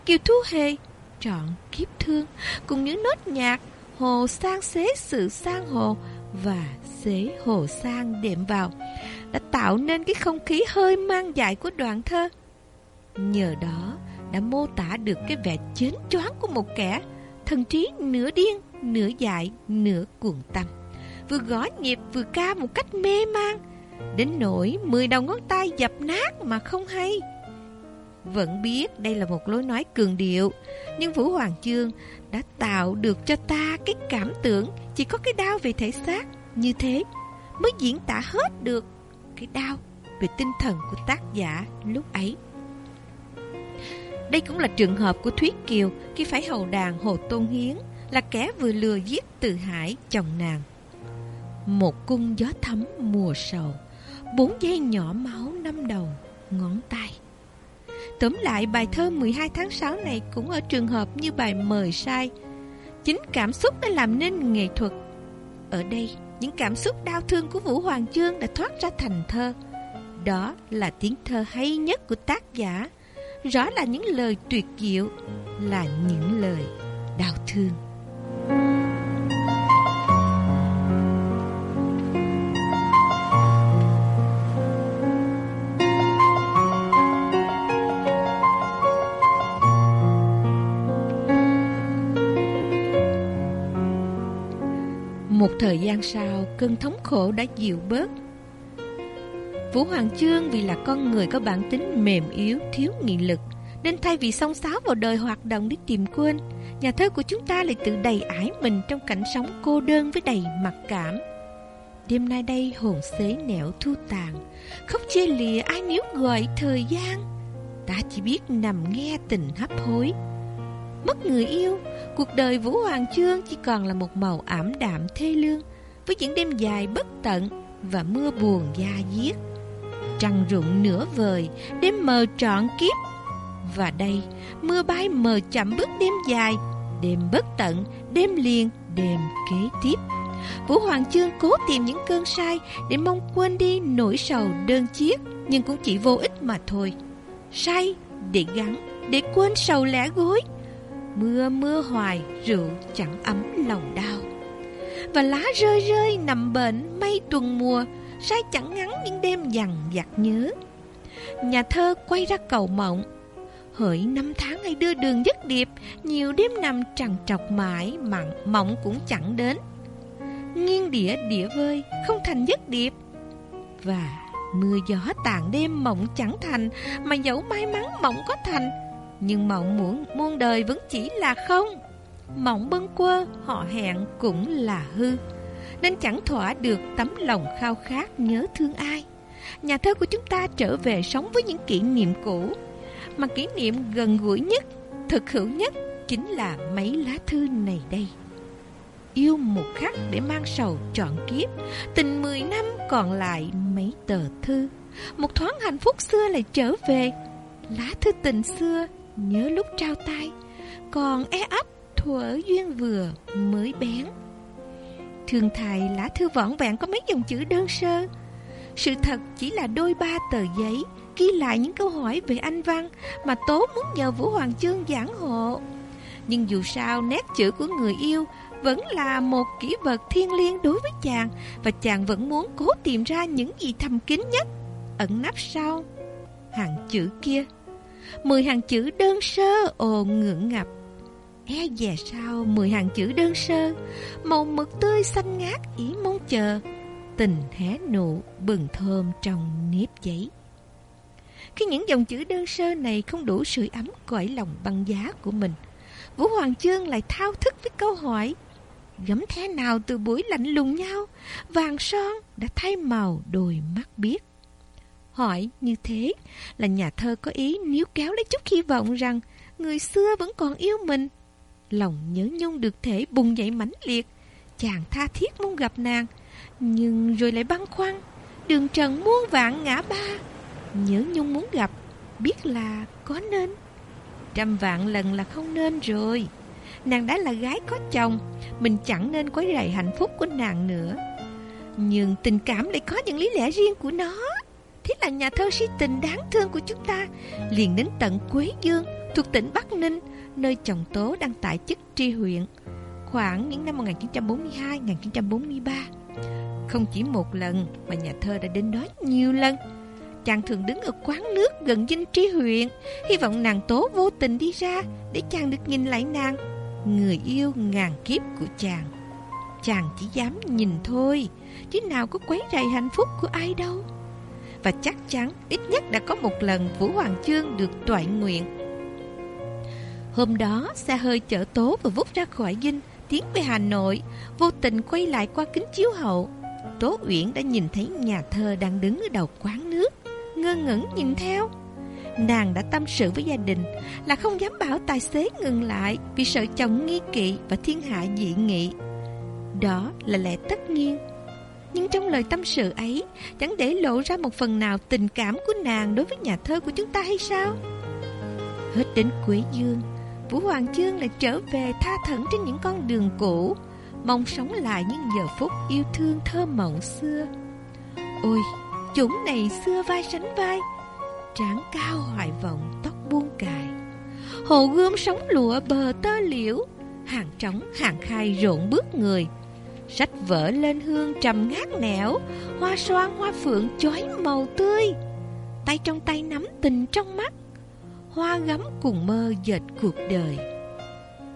kiều thu hề, trọn kiếp thương, cùng những nốt nhạc, hồ sang xế sự sang hồ và xế hồ sang đệm vào, đã tạo nên cái không khí hơi mang dại của đoạn thơ. Nhờ đó đã mô tả được cái vẻ chến choáng của một kẻ thần trí nửa điên nửa dại, nửa cuồng tâm. Vừa gõ nhịp vừa ca một cách mê man, đến nỗi mười đầu ngón tay dập nát mà không hay. Vẫn biết đây là một lối nói cường điệu, nhưng Vũ Hoàng Chương đã tạo được cho ta cái cảm tưởng chỉ có cái đau về thể xác như thế mới diễn tả hết được cái đau về tinh thần của tác giả lúc ấy. Đây cũng là trường hợp của Thúy Kiều khi phải hầu đàn Hồ Tôn Hiến là kẻ vừa lừa giết từ hải chồng nàng. Một cung gió thấm mùa sầu, bốn dây nhỏ máu năm đầu, ngón tay. Tóm lại bài thơ 12 tháng 6 này cũng ở trường hợp như bài mời sai. Chính cảm xúc đã làm nên nghệ thuật. Ở đây, những cảm xúc đau thương của Vũ Hoàng Chương đã thoát ra thành thơ. Đó là tiếng thơ hay nhất của tác giả. Rõ là những lời tuyệt diệu, là những lời đau thương. Gian sau, cơn thống khổ đã dịu bớt. Vũ Hoàng Chương vì là con người có bản tính mềm yếu, thiếu nghị lực, nên thay vì song sáo vào đời hoạt động để tìm quên, nhà thơ của chúng ta lại tự đầy ải mình trong cảnh sống cô đơn với đầy mặc cảm. Đêm nay đây hồn xế nẻo thu tàn, khóc chia lìa ai níu gọi thời gian. Ta chỉ biết nằm nghe tình hấp hối. Mất người yêu, cuộc đời Vũ Hoàng Chương chỉ còn là một màu ảm đạm thê lương, với những đêm dài bất tận và mưa buồn da diết. Trăng rụng nửa vời, đêm mờ trọn kiếp. Và đây, mưa bay mờ chậm bước đêm dài, đêm bất tận, đêm liền, đêm kế tiếp. Vũ Hoàng Chương cố tìm những cơn sai để mong quên đi nỗi sầu đơn chiếc, nhưng cũng chỉ vô ích mà thôi. Say để gắn, để quên sầu lẻ gối. Mưa mưa hoài, rượu chẳng ấm lòng đau. Và lá rơi rơi nằm bệnh mây tuần mùa, sai chẳng ngắn những đêm dằn vặt nhớ. Nhà thơ quay ra cầu mộng, hỡi năm tháng ngày đưa đường dứt điệp, nhiều đêm nằm trằn trọc mãi, mặn mộng cũng chẳng đến. Nghiêng đĩa đĩa vơi, không thành dứt điệp. Và mưa gió tàn đêm mộng chẳng thành, mà dẫu may mắn mộng có thành, nhưng mộng muôn, muôn đời vẫn chỉ là không. Mộng bâng quơ, họ hẹn cũng là hư nên chẳng thỏa được tấm lòng khao khát nhớ thương ai. Nhà thơ của chúng ta trở về sống với những kỷ niệm cũ, mà kỷ niệm gần gũi nhất, thực hữu nhất chính là mấy lá thư này đây. Yêu một khắc để mang sầu trọn kiếp, tình mười năm còn lại mấy tờ thư. Một thoáng hạnh phúc xưa lại trở về, lá thư tình xưa nhớ lúc trao tay, còn e ấp thuở duyên vừa mới bén. Thường thầy lá thư võn vẹn có mấy dòng chữ đơn sơ. Sự thật chỉ là đôi ba tờ giấy Ghi lại những câu hỏi về anh Văn Mà Tố muốn nhờ Vũ Hoàng Chương giảng hộ. Nhưng dù sao, nét chữ của người yêu Vẫn là một kỷ vật thiên liêng đối với chàng Và chàng vẫn muốn cố tìm ra những gì thầm kín nhất, Ẩn nắp sau. Hàng chữ kia. Mười hàng chữ đơn sơ ồ ngưỡng ngập. E dè sau mười hàng chữ đơn sơ, Màu mực tươi xanh ngát ý mong chờ. Tình hé nụ bừng thơm trong nếp giấy. Khi những dòng chữ đơn sơ này không đủ sưởi ấm cõi lòng băng giá của mình, Vũ Hoàng Chương lại thao thức với câu hỏi, Gấm thế nào từ buổi lạnh lùng nhau? Vàng son đã thay màu đôi mắt biết. Hỏi như thế là nhà thơ có ý níu kéo lấy chút hy vọng rằng Người xưa vẫn còn yêu mình. Lòng nhớ nhung được thể bùng dậy mãnh liệt. Chàng tha thiết muốn gặp nàng, Nhưng rồi lại băn khoăn, Đường trần muôn vạn ngã ba. Nhớ nhung muốn gặp, Biết là có nên. Trăm vạn lần là không nên rồi. Nàng đã là gái có chồng, Mình chẳng nên quấy rầy hạnh phúc của nàng nữa. Nhưng tình cảm lại có những lý lẽ riêng của nó. Thế là nhà thơ si tình đáng thương của chúng ta, Liền đến tận Quế Dương, Thuộc tỉnh Bắc Ninh nơi chồng Tố đang tại chức tri huyện khoảng những năm 1942-1943. Không chỉ một lần mà nhà thơ đã đến đó nhiều lần. Chàng thường đứng ở quán nước gần dinh tri huyện, hy vọng nàng Tố vô tình đi ra để chàng được nhìn lại nàng, người yêu ngàn kiếp của chàng. Chàng chỉ dám nhìn thôi, chứ nào có quấy rầy hạnh phúc của ai đâu. Và chắc chắn ít nhất đã có một lần Vũ Hoàng Chương được toại nguyện Hôm đó, xe hơi chở Tố vừa vút ra khỏi dinh, tiến về Hà Nội, vô tình quay lại qua kính chiếu hậu. Tố Uyển đã nhìn thấy nhà thơ đang đứng ở đầu quán nước, ngơ ngẩn nhìn theo. Nàng đã tâm sự với gia đình là không dám bảo tài xế ngừng lại vì sợ chồng nghi kỵ và thiên hạ dị nghị. Đó là lẽ tất nhiên. Nhưng trong lời tâm sự ấy chẳng để lộ ra một phần nào tình cảm của nàng đối với nhà thơ của chúng ta hay sao? Hết đến Quế Dương, Vũ Hoàng Chương lại trở về tha thẩn trên những con đường cũ, mong sống lại những giờ phút yêu thương thơ mộng xưa. Ôi, chúng này xưa vai sánh vai, trán cao hoài vọng tóc buông cài. Hồ gươm sóng lụa bờ tơ liễu, hàng trống hàng khai rộn bước người. Sách vỡ lên hương trầm ngát nẻo, hoa xoan hoa phượng chói màu tươi. Tay trong tay nắm tình trong mắt, hoa gấm cùng mơ dệt cuộc đời.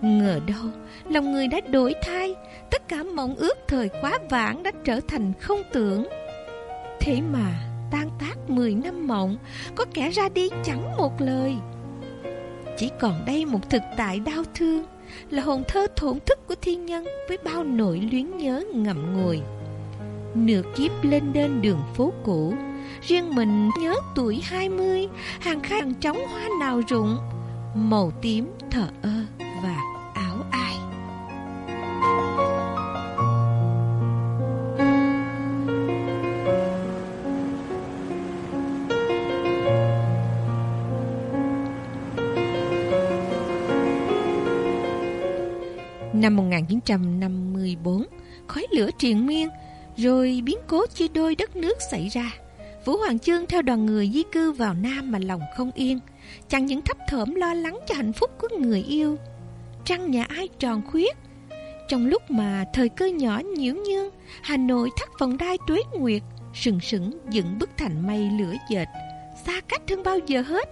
Ngờ đâu, lòng người đã đổi thay, tất cả mộng ước thời quá vãng đã trở thành không tưởng. Thế mà, tan tác mười năm mộng Có kẻ ra đi chẳng một lời Chỉ còn đây một thực tại đau thương Là hồn thơ thổn thức của thiên nhân Với bao nỗi luyến nhớ ngậm ngùi Nửa kiếp lên đên đường phố cũ Riêng mình nhớ tuổi 20 Hàng khai hàng trống hoa nào rụng, Màu tím thở ơ và áo ai. Năm 1954 Khói lửa triền miên, Rồi biến cố chia đôi đất nước xảy ra. Vũ Hoàng Chương theo đoàn người di cư vào Nam mà lòng không yên. Chẳng những thấp thởm lo lắng cho hạnh phúc của người yêu, Trăng nhà ai tròn khuyết. Trong lúc mà thời cơ nhỏ nhiễu nhương, Hà Nội thắt vòng đai tuế nguyệt, Sừng sững dựng bức thành mây lửa dệt. Xa cách hơn bao giờ hết,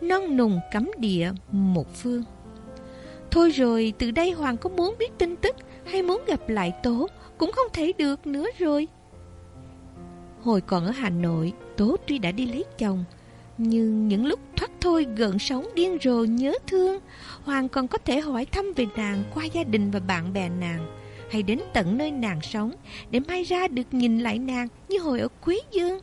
Non nùng cấm địa một phương. Thôi rồi, từ đây Hoàng có muốn biết tin tức Hay muốn gặp lại Tố Cũng không thể được nữa rồi. Hồi còn ở Hà Nội, Tố tuy đã đi lấy chồng, Nhưng những lúc thoát thôi gần sống điên rồ nhớ thương, Hoàng còn có thể hỏi thăm về nàng qua gia đình và bạn bè nàng, Hay đến tận nơi nàng sống Để may ra được nhìn lại nàng như hồi ở Quý Dương.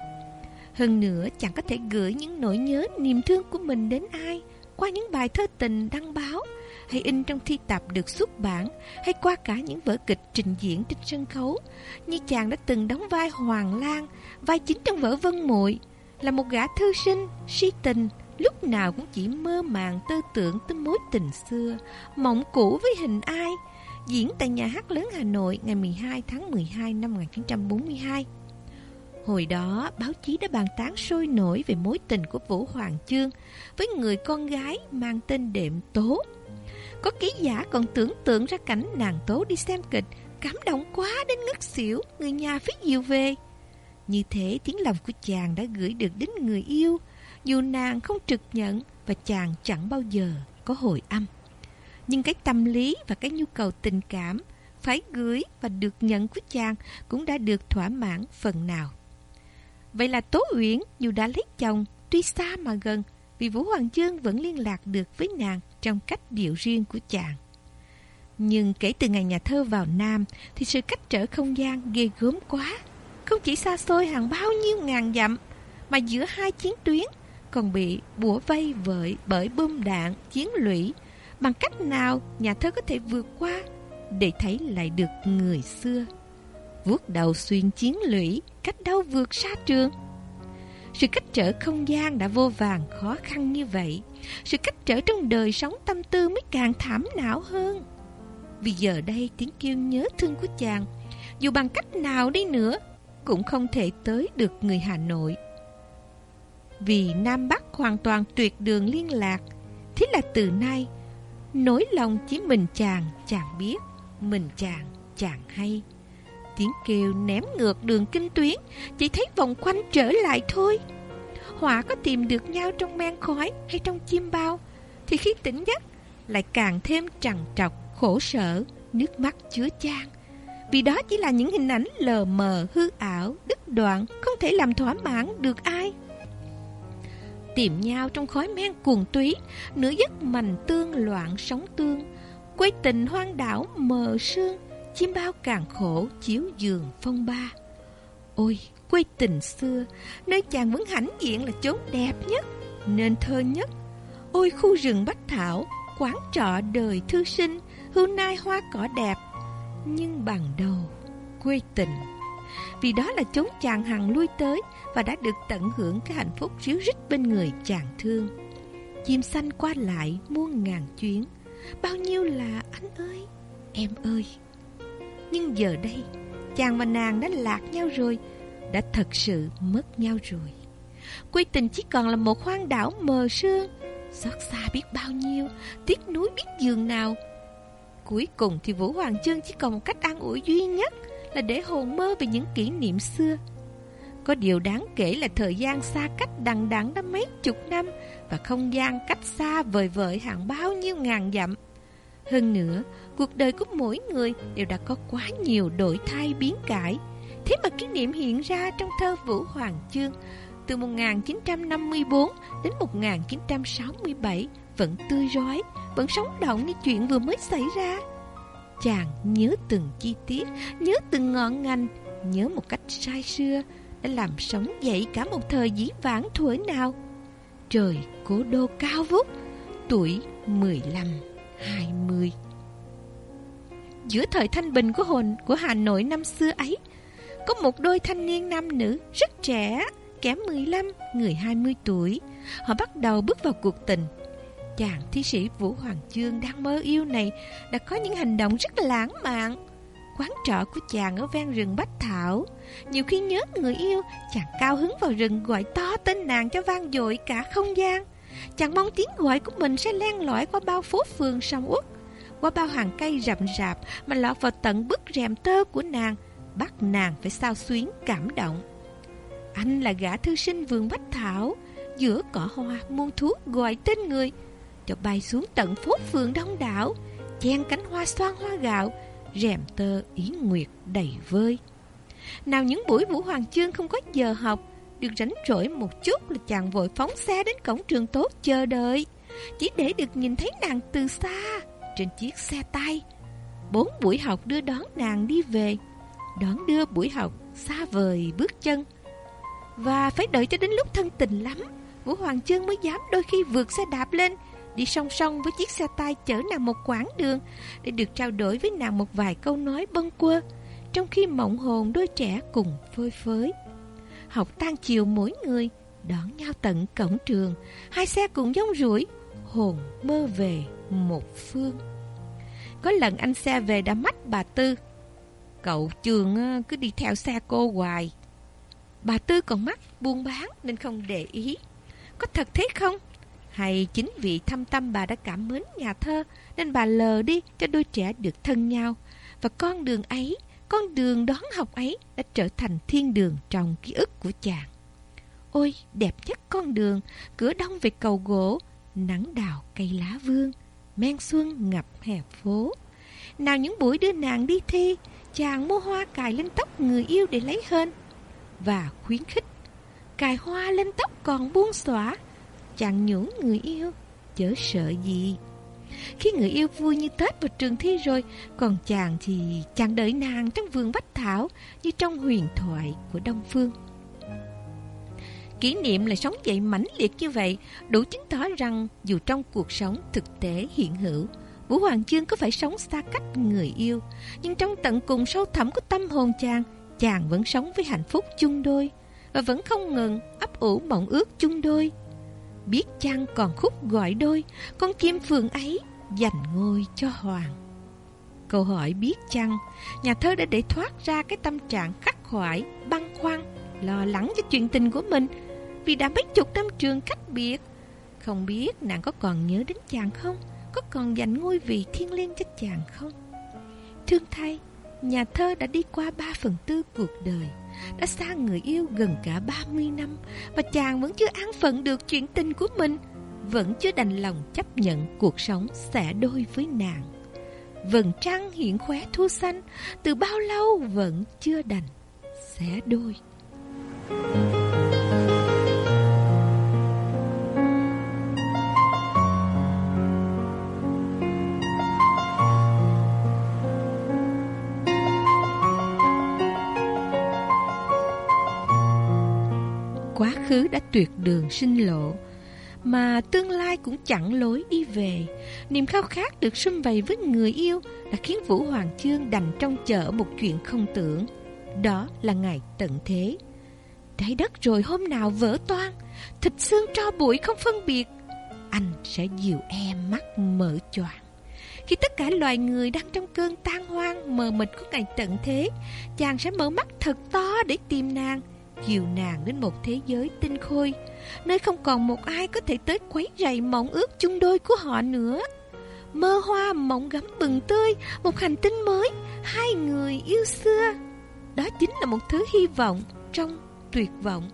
Hơn nữa, chẳng có thể gửi những nỗi nhớ niềm thương của mình đến ai Qua những bài thơ tình đăng báo, Hay in trong thi tập được xuất bản, Hay qua cả những vở kịch trình diễn trên sân khấu, Như chàng đã từng đóng vai Hoàng Lan Vai chính trong vở Vân Muội Là một gã thư sinh, si tình Lúc nào cũng chỉ mơ màng tư tưởng tới mối tình xưa Mộng cũ với hình ai Diễn tại nhà hát lớn Hà Nội ngày 12 tháng 12 năm 1942 Hồi đó, báo chí đã bàn tán sôi nổi về mối tình của Vũ Hoàng Chương với người con gái mang tên đệm Tố. Có ký giả còn tưởng tượng ra cảnh nàng Tố đi xem kịch, cảm động quá đến ngất xỉu, người nhà phía diều về. Như thế tiếng lòng của chàng đã gửi được đến người yêu, dù nàng không trực nhận và chàng chẳng bao giờ có hồi âm. Nhưng cái tâm lý và cái nhu cầu tình cảm phải gửi và được nhận của chàng cũng đã được thỏa mãn phần nào. Vậy là Tố Uyển dù đã lấy chồng, tuy xa mà gần, vì Vũ Hoàng Dương vẫn liên lạc được với nàng trong cách điệu riêng của chàng. Nhưng kể từ ngày nhà thơ vào Nam thì sự cách trở không gian ghê gớm quá. Không chỉ xa xôi hàng bao nhiêu ngàn dặm, mà giữa hai chiến tuyến còn bị bủa vây vợi bởi bom đạn, chiến lũy. Bằng cách nào nhà thơ có thể vượt qua để thấy lại được người xưa? vuốt đầu xuyên chiến lũy, cách đâu vượt xa trường. Sự cách trở không gian đã vô vàng khó khăn như vậy, sự cách trở trong đời sống tâm tư mới càng thảm não hơn. Vì giờ đây tiếng kêu nhớ thương của chàng, dù bằng cách nào đi nữa, cũng không thể tới được người Hà Nội. Vì Nam Bắc hoàn toàn tuyệt đường liên lạc, thế là từ nay, nỗi lòng chỉ mình chàng chàng biết, mình chàng chàng hay. Tiếng kêu ném ngược đường kinh tuyến Chỉ thấy vòng quanh trở lại thôi Họa có tìm được nhau trong men khói Hay trong chim bao Thì khi tỉnh giấc Lại càng thêm trằn trọc, khổ sở Nước mắt chứa chan vì đó chỉ là những hình ảnh lờ mờ, hư ảo, đứt đoạn Không thể làm thỏa mãn được ai. Tìm nhau trong khói men cuồng túy Nửa giấc mành tương loạn sóng tương. Quê tình hoang đảo mờ sương Chim bao càng khổ chiếu giường phong ba. Ôi quê tình xưa Nơi chàng vẫn hãnh diện là chốn đẹp nhất Nên thơ nhất. Ôi khu rừng bách thảo Quán trọ đời thư sinh Hưu nai hoa cỏ đẹp nhưng bằng đầu, Quê tình. Vì đó là chốn chàng hằng lui tới Và đã được tận hưởng cái hạnh phúc ríu rít bên người chàng thương. Chim xanh qua lại muôn ngàn chuyến. Bao nhiêu là anh ơi, Em ơi. Nhưng giờ đây, Chàng và nàng đã lạc nhau rồi, Đã thật sự mất nhau rồi. Quê tình chỉ còn là một hoang đảo mờ sương, Xót xa biết bao nhiêu, Tiếc núi biết giường nào. Cuối cùng thì Vũ Hoàng Trương chỉ còn một cách an ủi duy nhất Là để hồn mơ về những kỷ niệm xưa. Có điều đáng kể là thời gian xa cách đằng đẵng đã mấy chục năm Và không gian cách xa vời vợi hàng bao nhiêu ngàn dặm. Hơn nữa, Cuộc đời của mỗi người đều đã có quá nhiều đổi thay biến cải. Thế mà kỷ niệm hiện ra trong thơ Vũ Hoàng Chương từ 1954 đến 1967 vẫn tươi rói, vẫn sống động như chuyện vừa mới xảy ra. Chàng nhớ từng chi tiết, nhớ từng ngọn ngành, nhớ một cách sai xưa, đã làm sống dậy cả một thời dĩ vãng thuở nào. Trời cố đô cao vút, tuổi 15, 20. Giữa thời thanh bình của hồn của Hà Nội năm xưa ấy, có một đôi thanh niên nam nữ rất trẻ, kém 15, người 20 tuổi. Họ bắt đầu bước vào cuộc tình. Chàng thi sĩ Vũ Hoàng Chương đang mơ yêu này đã có những hành động rất lãng mạn. Quán trọ của chàng ở ven rừng Bách Thảo. Nhiều khi nhớ người yêu, chàng cao hứng vào rừng gọi to tên nàng cho vang dội cả không gian. Chàng mong tiếng gọi của mình sẽ len lỏi qua bao phố phường sông uất, qua bao hàng cây rậm rạp mà lọt vào tận bức rèm tơ của nàng, bắt nàng phải sao xuyến cảm động. Anh là gã thư sinh vườn Bách Thảo, giữa cỏ hoa muôn thú gọi tên người, cho bay xuống tận phố phường đông đảo, chen cánh hoa xoan hoa gạo, rèm tơ ý nguyệt đầy vơi. Nào những buổi Vũ Hoàng Chương không có giờ học, được rảnh rỗi một chút là chàng vội phóng xe đến cổng trường tốt chờ đợi, chỉ để được nhìn thấy nàng từ xa, trên chiếc xe tay. Bốn buổi học đưa đón nàng đi về, đón đưa buổi học xa vời bước chân. Và phải đợi cho đến lúc thân tình lắm, Vũ Hoàng Chương mới dám đôi khi vượt xe đạp lên, đi song song với chiếc xe tay chở nàng một quãng đường để được trao đổi với nàng một vài câu nói bâng quơ, trong khi mộng hồn đôi trẻ cùng phơi phới. Học tan chiều mỗi người, đón nhau tận cổng trường, hai xe cùng giống rủi, hồn mơ về một phương. Có lần anh xe về đã mách bà Tư, cậu trường ờ, cứ đi theo xe cô hoài. Bà Tư còn mắt buôn bán nên không để ý. Có thật thế không? Hay chính vì thâm tâm bà đã cảm mến nhà thơ Nên bà lờ đi cho đôi trẻ được thân nhau. Và con đường ấy, con đường đón học ấy Đã trở thành thiên đường trong ký ức của chàng. Ôi đẹp nhất con đường Cửa đông về cầu gỗ Nắng đào cây lá vương Men xuân ngập hè phố. Nào những buổi đưa nàng đi thi Chàng mua hoa cài lên tóc người yêu để lấy hên. Và khuyến khích Cài hoa lên tóc còn buông xóa chàng nhủ người yêu, Chớ sợ gì. Khi người yêu vui như Tết vào trường thi rồi, Còn chàng thì chàng đợi nàng trong vườn bách thảo Như trong huyền thoại của Đông Phương. Kỷ niệm là sống dậy mãnh liệt như vậy Đủ chứng tỏ rằng dù trong cuộc sống thực tế hiện hữu, Vũ Hoàng Dương có phải sống xa cách người yêu, Nhưng trong tận cùng sâu thẳm của tâm hồn chàng Chàng vẫn sống với hạnh phúc chung đôi Và vẫn không ngừng ấp ủ mộng ước chung đôi. Biết chăng còn khúc gọi đôi, Con kim phượng ấy dành ngôi cho hoàng. Câu hỏi biết chăng, Nhà thơ đã để thoát ra cái tâm trạng khắc khoải, Băn khoăn, Lo lắng cho chuyện tình của mình. Vì đã mấy chục năm trường cách biệt, Không biết nàng có còn nhớ đến chàng không? Có còn dành ngôi vị thiên liêng cho chàng không? Thương thay Nhà thơ đã đi qua ba phần tư cuộc đời đã xa người yêu gần cả 30 năm Và chàng vẫn chưa an phận được chuyện tình của mình, Vẫn chưa đành lòng chấp nhận cuộc sống sẽ đôi với nàng. Vầng trăng hiện khóe thu xanh, Từ bao lâu vẫn chưa đành xẻ đôi. Quá khứ đã tuyệt đường sinh lộ, Mà tương lai cũng chẳng lối đi về. Niềm khao khát được xâm vầy với người yêu Đã khiến Vũ Hoàng Chương đành trong chợ một chuyện không tưởng. Đó là ngày tận thế. Trái đất rồi hôm nào vỡ toan Thịt xương tro bụi không phân biệt. Anh sẽ dịu em mắt mở choàng. Khi tất cả loài người đang trong cơn tan hoang, mờ mịt của ngày tận thế, Chàng sẽ mở mắt thật to để tìm nàng dìu nàng đến một thế giới tinh khôi, nơi không còn một ai có thể tới quấy rầy mộng ước chung đôi của họ nữa. Mơ hoa mộng gấm bừng tươi, một hành tinh mới, hai người yêu xưa. Đó chính là một thứ hy vọng trong tuyệt vọng.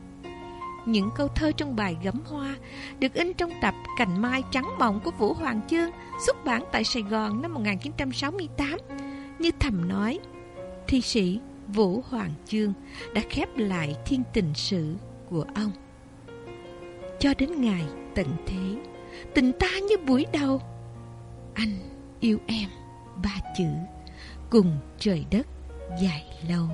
Những câu thơ trong bài gấm hoa được in trong tập Cành Mai Trắng Mộng của Vũ Hoàng Chương xuất bản tại Sài Gòn năm 1968 như thầm nói thi sĩ Vũ Hoàng Chương đã khép lại thiên tình sử của ông. Cho đến ngày tận thế, tình ta như buổi đầu. Anh yêu em ba chữ cùng trời đất dài lâu.